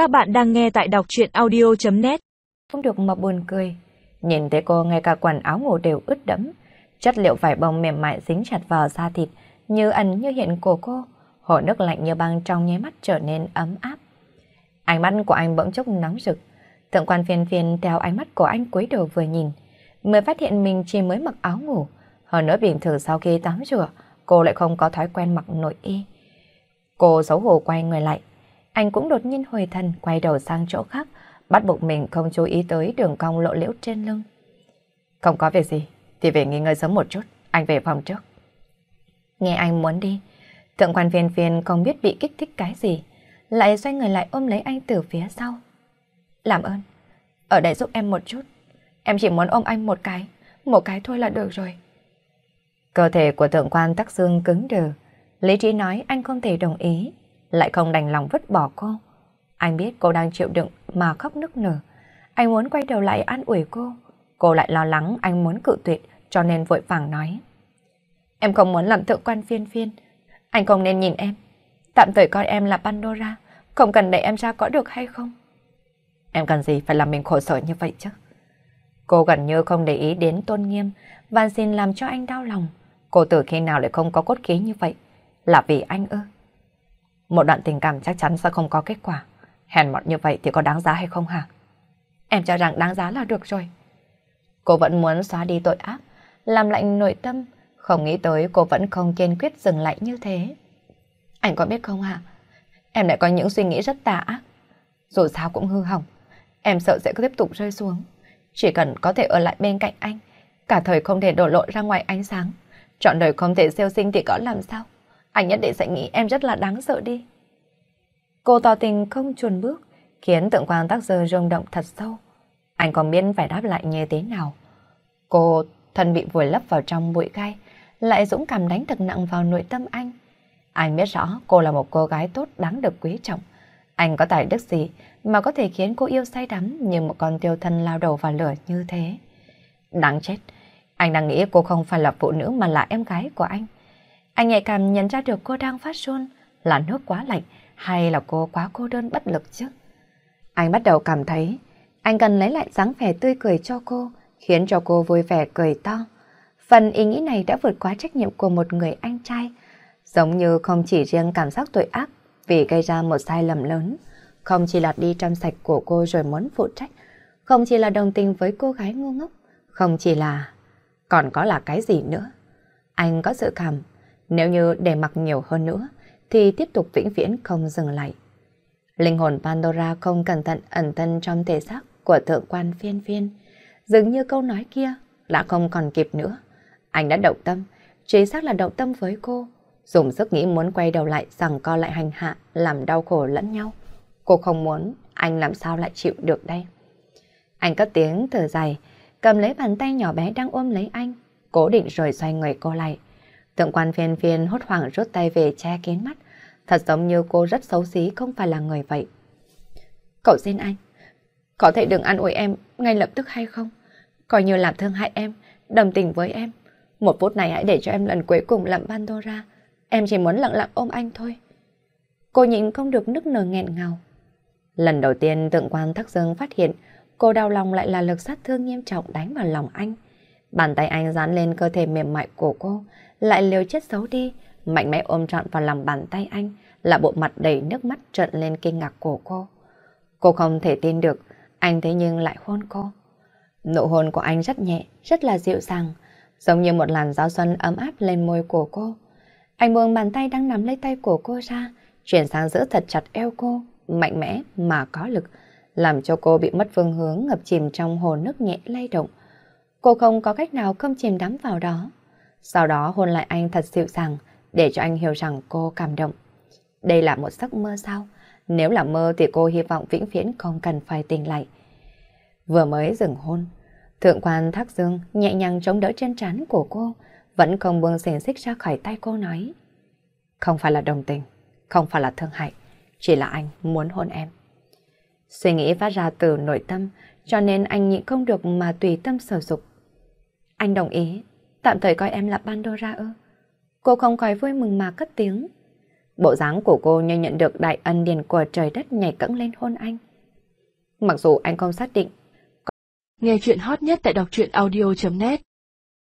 Các bạn đang nghe tại đọc truyện audio.net Không được mà buồn cười. Nhìn thấy cô ngay cả quần áo ngủ đều ướt đẫm. Chất liệu vải bông mềm mại dính chặt vào da thịt như ẩn như hiện của cô. Hồ nước lạnh như băng trong nháy mắt trở nên ấm áp. Ánh mắt của anh bỗng chốc nóng rực. Thượng quan phiền phiền theo ánh mắt của anh cúi đầu vừa nhìn. Mới phát hiện mình chỉ mới mặc áo ngủ. Hơn nữa bình thường sau khi tắm rửa, cô lại không có thói quen mặc nội y. Cô xấu hổ quay người lại. Anh cũng đột nhiên hồi thần quay đầu sang chỗ khác, bắt buộc mình không chú ý tới đường cong lộ liễu trên lưng. Không có việc gì, thì về nghỉ ngơi sớm một chút, anh về phòng trước. Nghe anh muốn đi, thượng quan viên viên không biết bị kích thích cái gì, lại xoay người lại ôm lấy anh từ phía sau. Làm ơn, ở đây giúp em một chút, em chỉ muốn ôm anh một cái, một cái thôi là được rồi. Cơ thể của thượng quan tắc xương cứng đờ, lý trí nói anh không thể đồng ý, lại không đành lòng vứt bỏ cô. Anh biết cô đang chịu đựng mà khóc nức nở. Anh muốn quay đầu lại an ủi cô. Cô lại lo lắng anh muốn cự tuyệt, cho nên vội vàng nói. Em không muốn làm thượng quan phiên phiên. Anh không nên nhìn em. Tạm thời coi em là Pandora. Không cần đẩy em ra có được hay không? Em cần gì phải làm mình khổ sở như vậy chứ? Cô gần như không để ý đến tôn nghiêm và xin làm cho anh đau lòng. Cô từ khi nào lại không có cốt khí như vậy? Là vì anh ư? Một đoạn tình cảm chắc chắn sẽ không có kết quả. Hèn mọt như vậy thì có đáng giá hay không hả? Em cho rằng đáng giá là được rồi. Cô vẫn muốn xóa đi tội ác, làm lạnh nội tâm, không nghĩ tới cô vẫn không kiên quyết dừng lại như thế. Anh có biết không hả? Em lại có những suy nghĩ rất tà ác. Dù sao cũng hư hỏng, em sợ sẽ tiếp tục rơi xuống. Chỉ cần có thể ở lại bên cạnh anh, cả thời không thể đổ lộ ra ngoài ánh sáng. Chọn đời không thể siêu sinh thì có làm sao? Anh nhất định sẽ nghĩ em rất là đáng sợ đi. Cô tỏ tình không chuồn bước, khiến tượng quan tác giờ rung động thật sâu. Anh còn biết phải đáp lại như thế nào. Cô thân bị vùi lấp vào trong bụi gai, lại dũng cảm đánh thật nặng vào nội tâm anh. Anh biết rõ cô là một cô gái tốt đáng được quý trọng. Anh có tài đức gì mà có thể khiến cô yêu say đắm như một con tiêu thân lao đầu vào lửa như thế. Đáng chết, anh đang nghĩ cô không phải là phụ nữ mà là em gái của anh. Anh nhạy cảm nhận ra được cô đang phát run, là nước quá lạnh hay là cô quá cô đơn bất lực chứ? Anh bắt đầu cảm thấy anh cần lấy lại dáng vẻ tươi cười cho cô, khiến cho cô vui vẻ cười to. Phần ý nghĩ này đã vượt quá trách nhiệm của một người anh trai, giống như không chỉ riêng cảm giác tội ác vì gây ra một sai lầm lớn, không chỉ là đi trong sạch của cô rồi muốn phụ trách, không chỉ là đồng tình với cô gái ngu ngốc, không chỉ là... Còn có là cái gì nữa? Anh có sự cảm nếu như để mặc nhiều hơn nữa, thì tiếp tục vĩnh viễn không dừng lại. Linh hồn Pandora không cẩn thận ẩn thân trong thể xác của thượng quan phiên phiên. Dường như câu nói kia đã không còn kịp nữa. Anh đã động tâm, chính xác là động tâm với cô. Dùng sức nghĩ muốn quay đầu lại rằng co lại hành hạ, làm đau khổ lẫn nhau. Cô không muốn, anh làm sao lại chịu được đây? Anh cất tiếng thở dài, cầm lấy bàn tay nhỏ bé đang ôm lấy anh, cố định rồi xoay người cô lại. Tượng quan phiên phiên hốt hoảng rút tay về che kín mắt. Thật giống như cô rất xấu xí không phải là người vậy. Cậu xin anh, có thể đừng ăn ủi em ngay lập tức hay không? Coi như làm thương hại em, đồng tình với em. Một phút này hãy để cho em lần cuối cùng làm Pandora. Em chỉ muốn lặng lặng ôm anh thôi. Cô nhịn không được nức nở nghẹn ngào. Lần đầu tiên tượng quan thắc dương phát hiện cô đau lòng lại là lực sát thương nghiêm trọng đánh vào lòng anh. Bàn tay anh dán lên cơ thể mềm mại của cô, lại liều chết xấu đi, mạnh mẽ ôm trọn vào lòng bàn tay anh, là bộ mặt đầy nước mắt trợn lên kinh ngạc của cô. Cô không thể tin được, anh thế nhưng lại hôn cô. Nụ hôn của anh rất nhẹ, rất là dịu dàng, giống như một làn gió xuân ấm áp lên môi của cô. Anh buông bàn tay đang nắm lấy tay của cô ra, chuyển sang giữ thật chặt eo cô, mạnh mẽ mà có lực, làm cho cô bị mất phương hướng ngập chìm trong hồ nước nhẹ lay động. Cô không có cách nào không chìm đắm vào đó. Sau đó hôn lại anh thật dịu dàng, để cho anh hiểu rằng cô cảm động. Đây là một giấc mơ sao? Nếu là mơ thì cô hy vọng vĩnh viễn không cần phải tỉnh lại. Vừa mới dừng hôn, thượng quan thác dương nhẹ nhàng chống đỡ trên trán của cô, vẫn không buông xiềng xích ra khỏi tay cô nói. Không phải là đồng tình, không phải là thương hại, chỉ là anh muốn hôn em. Suy nghĩ phát ra từ nội tâm, cho nên anh nhịn không được mà tùy tâm sở dục. Anh đồng ý, tạm thời coi em là Pandora ư. Cô không khỏi vui mừng mà cất tiếng. Bộ dáng của cô như nhận được đại ân điền của trời đất nhảy cẫng lên hôn anh. Mặc dù anh không xác định. Nghe chuyện hot nhất tại đọc truyện audio.net